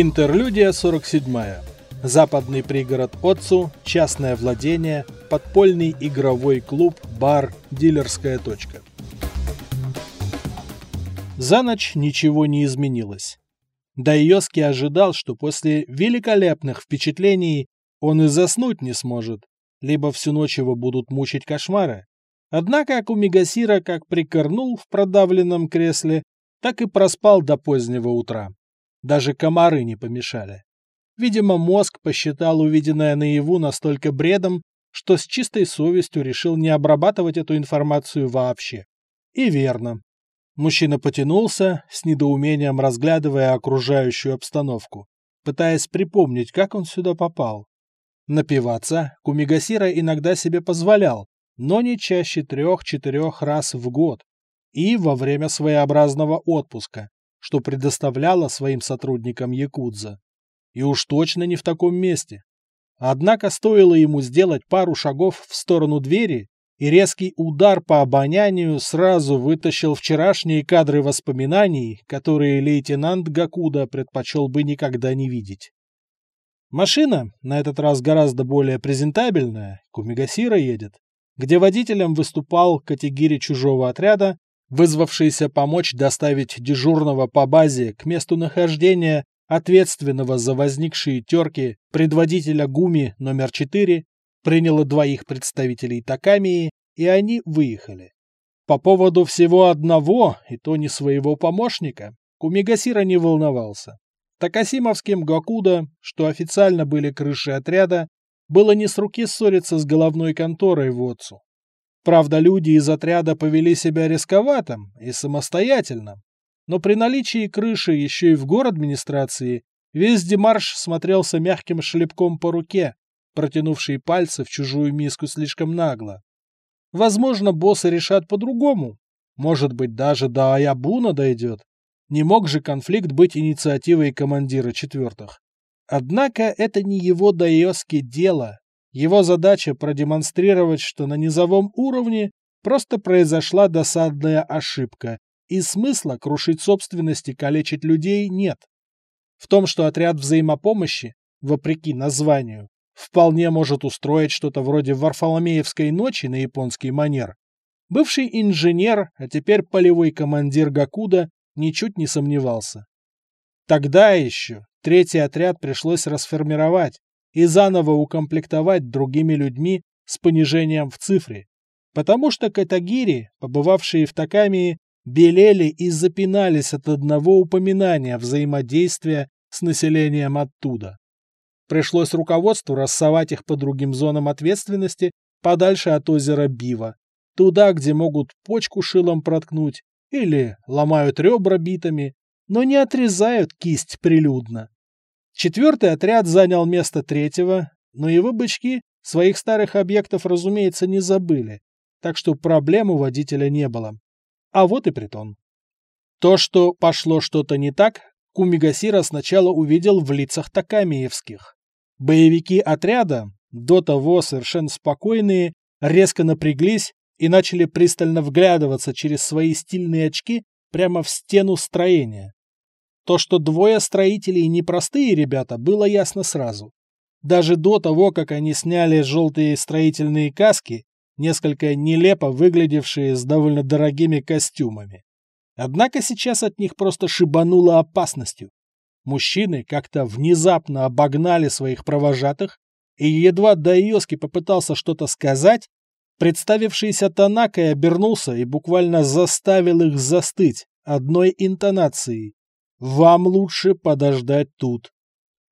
Интерлюдия 47. Западный пригород Отцу, частное владение, подпольный игровой клуб, бар, дилерская точка. За ночь ничего не изменилось. Дайоски ожидал, что после великолепных впечатлений он и заснуть не сможет, либо всю ночь его будут мучить кошмары. Однако Акумигасира как прикорнул в продавленном кресле, так и проспал до позднего утра. Даже комары не помешали. Видимо, мозг посчитал увиденное наяву настолько бредом, что с чистой совестью решил не обрабатывать эту информацию вообще. И верно. Мужчина потянулся, с недоумением разглядывая окружающую обстановку, пытаясь припомнить, как он сюда попал. Напиваться Кумигасира иногда себе позволял, но не чаще трех-четырех раз в год и во время своеобразного отпуска, что предоставляла своим сотрудникам Якудза. И уж точно не в таком месте. Однако стоило ему сделать пару шагов в сторону двери, и резкий удар по обонянию сразу вытащил вчерашние кадры воспоминаний, которые лейтенант Гакуда предпочел бы никогда не видеть. Машина, на этот раз гораздо более презентабельная, Кумигасира едет, где водителем выступал категири чужого отряда, вызвавшийся помочь доставить дежурного по базе к месту нахождения ответственного за возникшие терки предводителя ГУМИ номер 4, приняло двоих представителей Такамии, и они выехали. По поводу всего одного, и то не своего помощника, Кумигасира не волновался. Такасимовским Гакуда, что официально были крыши отряда, было не с руки ссориться с головной конторой в Отцу. Правда, люди из отряда повели себя рисковато и самостоятельно, но при наличии крыши еще и в город администрации весь демарш смотрелся мягким шлепком по руке, протянувший пальцы в чужую миску слишком нагло. Возможно, боссы решат по-другому. Может быть, даже до Аябуна дойдет. Не мог же конфликт быть инициативой командира четвертых. Однако это не его дайоски дело, его задача продемонстрировать, что на низовом уровне просто произошла досадная ошибка, и смысла крушить собственности, калечить людей нет. В том, что отряд взаимопомощи, вопреки названию, вполне может устроить что-то вроде Варфоломеевской ночи на японский манер, бывший инженер, а теперь полевой командир Гакуда, ничуть не сомневался. Тогда еще третий отряд пришлось расформировать, и заново укомплектовать другими людьми с понижением в цифре. Потому что катагири, побывавшие в Такамии, белели и запинались от одного упоминания взаимодействия с населением оттуда. Пришлось руководству рассовать их по другим зонам ответственности подальше от озера Бива, туда, где могут почку шилом проткнуть или ломают ребра битами, но не отрезают кисть прилюдно. Четвертый отряд занял место третьего, но его бычки своих старых объектов, разумеется, не забыли, так что проблем у водителя не было. А вот и притон. То, что пошло что-то не так, Кумигасира сначала увидел в лицах Такамиевских. Боевики отряда, до того совершенно спокойные, резко напряглись и начали пристально вглядываться через свои стильные очки прямо в стену строения. То, что двое строителей непростые ребята, было ясно сразу. Даже до того, как они сняли желтые строительные каски, несколько нелепо выглядевшие с довольно дорогими костюмами. Однако сейчас от них просто шибануло опасностью. Мужчины как-то внезапно обогнали своих провожатых, и едва Дайоски попытался что-то сказать, представившийся Танакой обернулся и буквально заставил их застыть одной интонацией. Вам лучше подождать тут.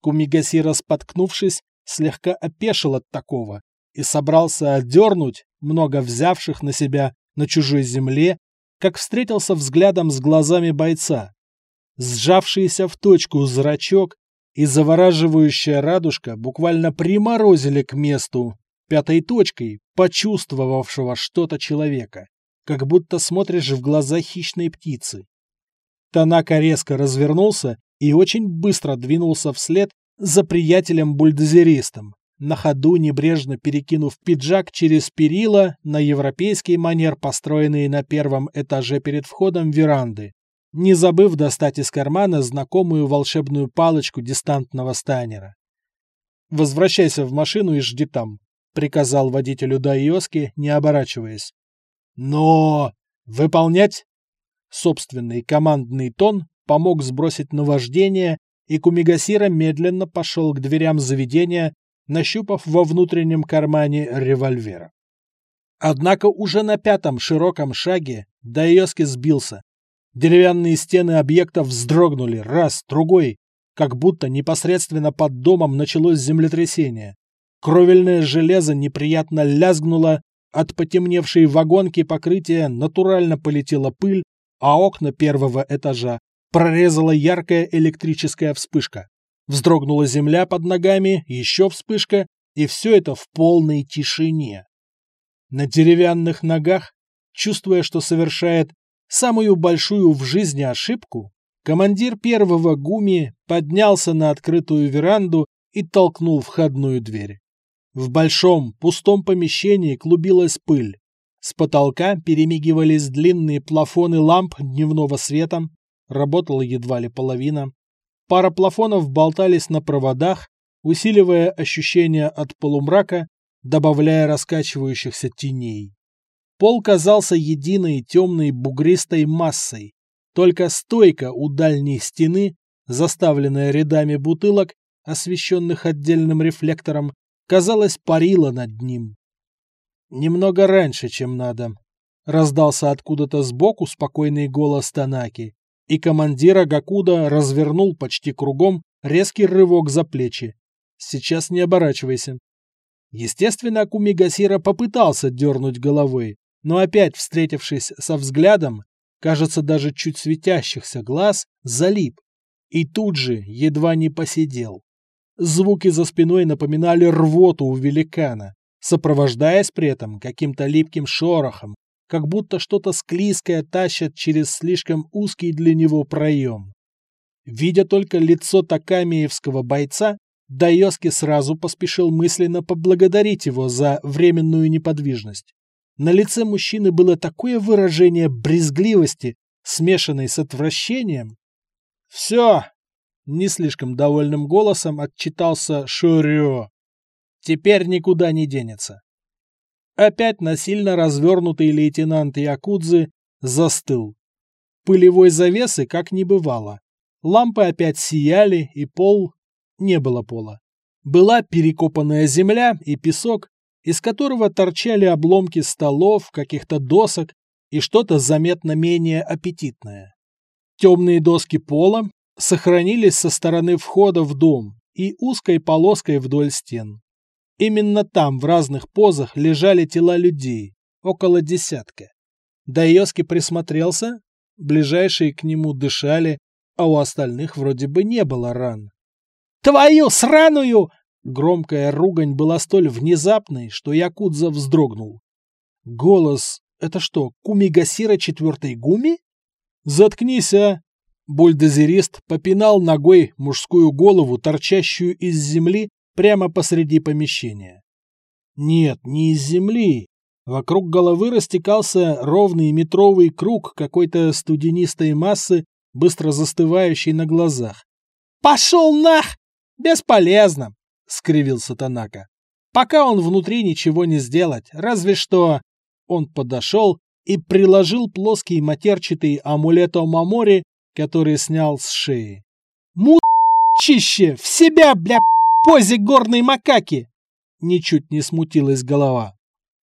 Кумигасира, споткнувшись, слегка опешил от такого и собрался отдернуть много взявших на себя на чужой земле, как встретился взглядом с глазами бойца. Сжавшийся в точку зрачок и завораживающая радужка буквально приморозили к месту пятой точкой почувствовавшего что-то человека, как будто смотришь в глаза хищной птицы. Танака резко развернулся и очень быстро двинулся вслед за приятелем-бульдозеристом, на ходу небрежно перекинув пиджак через перила на европейский манер, построенный на первом этаже перед входом веранды. не забыв достать из кармана знакомую волшебную палочку дистантного станера. «Возвращайся в машину и жди там», — приказал водителю Дайоски, не оборачиваясь. «Но... выполнять?» Собственный командный тон помог сбросить наваждение, и Кумигасира медленно пошел к дверям заведения, нащупав во внутреннем кармане револьвера. Однако уже на пятом широком шаге Дайоски сбился. Деревянные стены объекта вздрогнули раз, другой, как будто непосредственно под домом началось землетрясение. Кровельное железо неприятно лязгнуло, от потемневшей вагонки покрытия натурально полетела пыль, а окна первого этажа прорезала яркая электрическая вспышка. Вздрогнула земля под ногами, еще вспышка, и все это в полной тишине. На деревянных ногах, чувствуя, что совершает самую большую в жизни ошибку, командир первого ГУМИ поднялся на открытую веранду и толкнул входную дверь. В большом, пустом помещении клубилась пыль. С потолка перемигивались длинные плафоны ламп дневного света, работала едва ли половина. Пара плафонов болтались на проводах, усиливая ощущение от полумрака, добавляя раскачивающихся теней. Пол казался единой темной бугристой массой. Только стойка у дальней стены, заставленная рядами бутылок, освещенных отдельным рефлектором, казалось, парила над ним. Немного раньше, чем надо. Раздался откуда-то сбоку спокойный голос Танаки, и командира Гакуда развернул почти кругом резкий рывок за плечи. Сейчас не оборачивайся. Естественно, Кумигасира попытался дернуть головой, но опять, встретившись со взглядом, кажется, даже чуть светящихся глаз, залип. И тут же едва не посидел. Звуки за спиной напоминали рвоту у великана сопровождаясь при этом каким-то липким шорохом, как будто что-то склизкое тащат через слишком узкий для него проем. Видя только лицо такамиевского бойца, Дайоски сразу поспешил мысленно поблагодарить его за временную неподвижность. На лице мужчины было такое выражение брезгливости, смешанной с отвращением. «Все!» — не слишком довольным голосом отчитался Шурё. Теперь никуда не денется. Опять насильно развернутый лейтенант Якудзы застыл. Пылевой завесы как не бывало. Лампы опять сияли, и пол... Не было пола. Была перекопанная земля и песок, из которого торчали обломки столов, каких-то досок и что-то заметно менее аппетитное. Темные доски пола сохранились со стороны входа в дом и узкой полоской вдоль стен. Именно там в разных позах лежали тела людей, около десятка. Дайоски присмотрелся, ближайшие к нему дышали, а у остальных вроде бы не было ран. «Твою сраную!» Громкая ругань была столь внезапной, что Якудза вздрогнул. Голос — это что, Кумигасира четвертой гуми? «Заткнись, а!» Бульдозерист попинал ногой мужскую голову, торчащую из земли прямо посреди помещения. Нет, не из земли. Вокруг головы растекался ровный метровый круг какой-то студенистой массы, быстро застывающей на глазах. «Пошел нах! Бесполезно!» — скривился Танака. «Пока он внутри ничего не сделать, разве что...» Он подошел и приложил плоский матерчатый амулет Мамори, который снял с шеи. «Мучище! В себя, бля, позе горной макаки!» Ничуть не смутилась голова.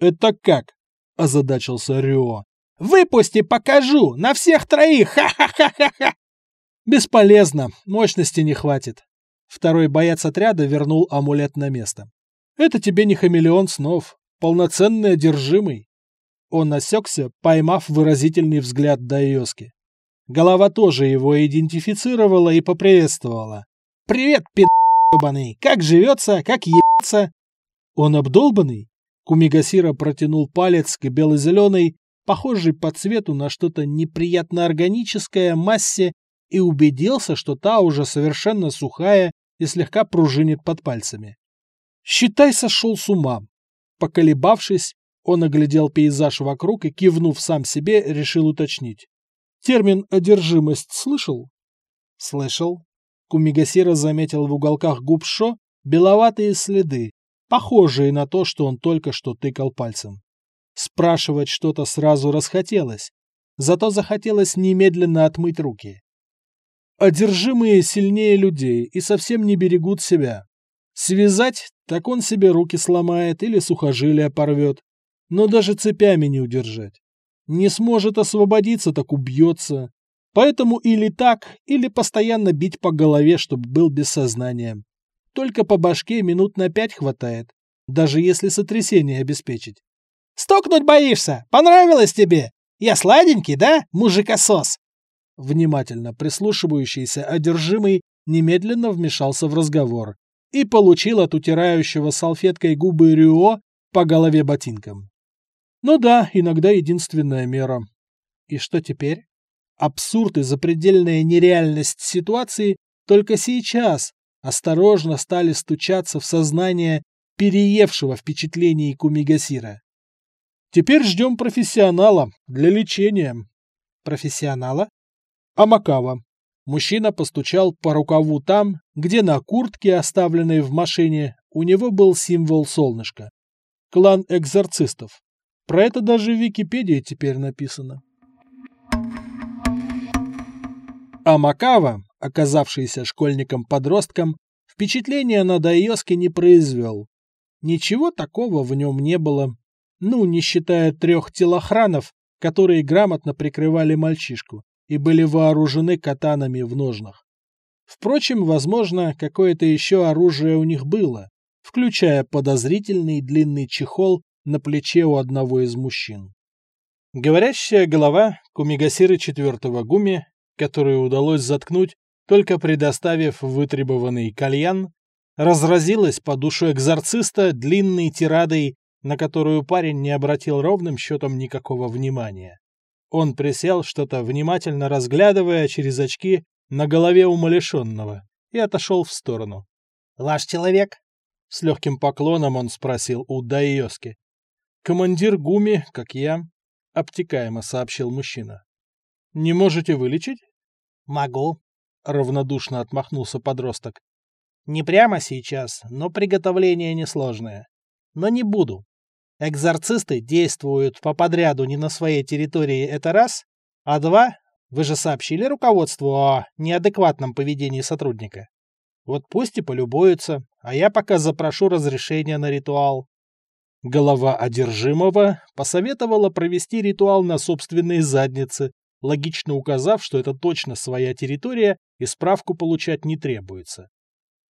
«Это как?» – озадачился Рио. «Выпусти, покажу! На всех троих! Ха-ха-ха-ха-ха!» «Бесполезно, мощности не хватит». Второй боец отряда вернул амулет на место. «Это тебе не хамелеон снов, полноценный одержимый». Он осекся, поймав выразительный взгляд Дайоски. Голова тоже его идентифицировала и поприветствовала. «Привет, пи***!» Обдолбанный! Как живется, как ебется!» «Он обдолбанный?» Кумигасира протянул палец к бело-зеленой, похожей по цвету на что-то неприятно органическое массе и убедился, что та уже совершенно сухая и слегка пружинит под пальцами. «Считай, сошел с ума!» Поколебавшись, он оглядел пейзаж вокруг и, кивнув сам себе, решил уточнить. Термин «одержимость» слышал? Слышал. Кумигасира заметил в уголках губ Шо беловатые следы, похожие на то, что он только что тыкал пальцем. Спрашивать что-то сразу расхотелось, зато захотелось немедленно отмыть руки. Одержимые сильнее людей и совсем не берегут себя. Связать, так он себе руки сломает или сухожилия порвет, но даже цепями не удержать. Не сможет освободиться, так убьется. Поэтому или так, или постоянно бить по голове, чтобы был без сознания. Только по башке минут на пять хватает, даже если сотрясение обеспечить. «Стукнуть боишься? Понравилось тебе? Я сладенький, да, мужикосос?» Внимательно прислушивающийся одержимый немедленно вмешался в разговор и получил от утирающего салфеткой губы Рюо по голове ботинком. Ну да, иногда единственная мера. И что теперь? Абсурд и запредельная нереальность ситуации только сейчас осторожно стали стучаться в сознание переевшего впечатлений Кумигасира. Теперь ждем профессионала для лечения. Профессионала? Амакава. Мужчина постучал по рукаву там, где на куртке, оставленной в машине, у него был символ солнышка. Клан экзорцистов. Про это даже в Википедии теперь написано. Амакава, оказавшийся школьником-подростком, впечатления на Дайоске не произвел. Ничего такого в нем не было, ну, не считая трех телохранов, которые грамотно прикрывали мальчишку и были вооружены катанами в ножнах. Впрочем, возможно, какое-то еще оружие у них было, включая подозрительный длинный чехол на плече у одного из мужчин. Говорящая голова Кумигасиры четвертого гуми, которую удалось заткнуть, только предоставив вытребованный кальян, разразилась по душу экзорциста длинной тирадой, на которую парень не обратил ровным счетом никакого внимания. Он присел, что-то внимательно разглядывая через очки на голове умалишенного, и отошел в сторону. «Ваш человек?» С легким поклоном он спросил у Дайоски. «Командир Гуми, как я», — обтекаемо сообщил мужчина. «Не можете вылечить?» «Могу», — равнодушно отмахнулся подросток. «Не прямо сейчас, но приготовление несложное. Но не буду. Экзорцисты действуют по подряду не на своей территории, это раз. А два, вы же сообщили руководству о неадекватном поведении сотрудника. Вот пусть и полюбуются, а я пока запрошу разрешение на ритуал. Голова одержимого посоветовала провести ритуал на собственной заднице, логично указав, что это точно своя территория и справку получать не требуется.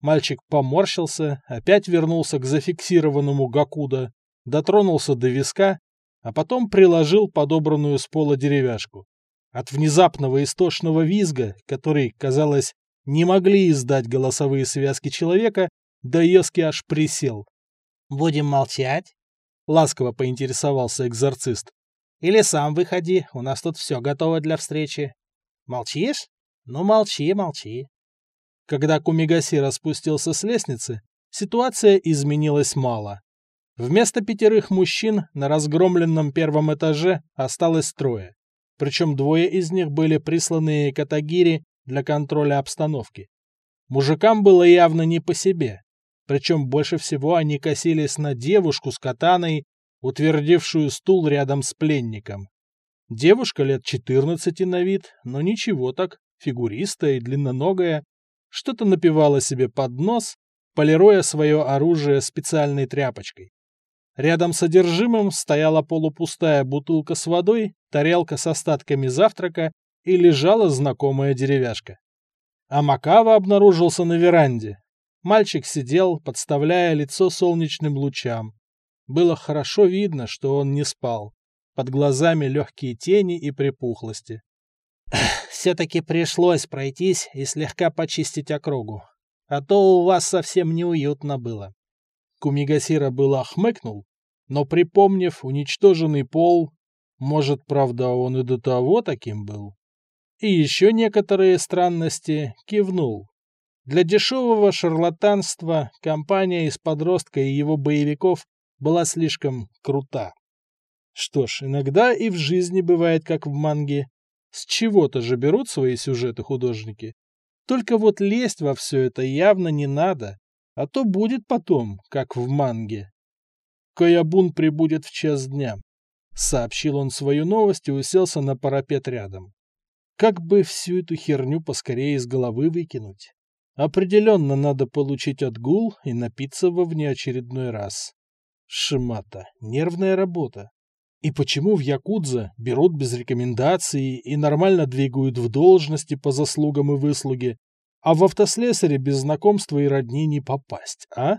Мальчик поморщился, опять вернулся к зафиксированному Гакуда, дотронулся до виска, а потом приложил подобранную с пола деревяшку. От внезапного истошного визга, который, казалось, не могли издать голосовые связки человека, Даески аж присел. «Будем молчать?» — ласково поинтересовался экзорцист. «Или сам выходи, у нас тут все готово для встречи. Молчишь? Ну молчи, молчи». Когда Кумигаси распустился с лестницы, ситуация изменилась мало. Вместо пятерых мужчин на разгромленном первом этаже осталось трое. Причем двое из них были присланы Катагири для контроля обстановки. Мужикам было явно не по себе. Причем больше всего они косились на девушку с катаной, утвердившую стул рядом с пленником. Девушка лет 14 на вид, но ничего так, фигуристая и длинноногая, что-то напевала себе под нос, полируя свое оружие специальной тряпочкой. Рядом с содержимым стояла полупустая бутылка с водой, тарелка с остатками завтрака и лежала знакомая деревяшка. А Макава обнаружился на веранде. Мальчик сидел, подставляя лицо солнечным лучам. Было хорошо видно, что он не спал. Под глазами легкие тени и припухлости. «Все-таки пришлось пройтись и слегка почистить округу. А то у вас совсем неуютно было». Кумигасира было хмыкнул, но припомнив уничтоженный пол, может, правда, он и до того таким был, и еще некоторые странности, кивнул. Для дешевого шарлатанства компания из подростка и его боевиков была слишком крута. Что ж, иногда и в жизни бывает, как в манге. С чего-то же берут свои сюжеты художники. Только вот лезть во все это явно не надо, а то будет потом, как в манге. Каябун прибудет в час дня. Сообщил он свою новость и уселся на парапет рядом. Как бы всю эту херню поскорее из головы выкинуть? Определенно надо получить отгул и напиться во внеочередной раз. Шимата. Нервная работа. И почему в Якудзе берут без рекомендаций и нормально двигают в должности по заслугам и выслуге, а в автослесаре без знакомства и родни не попасть, а?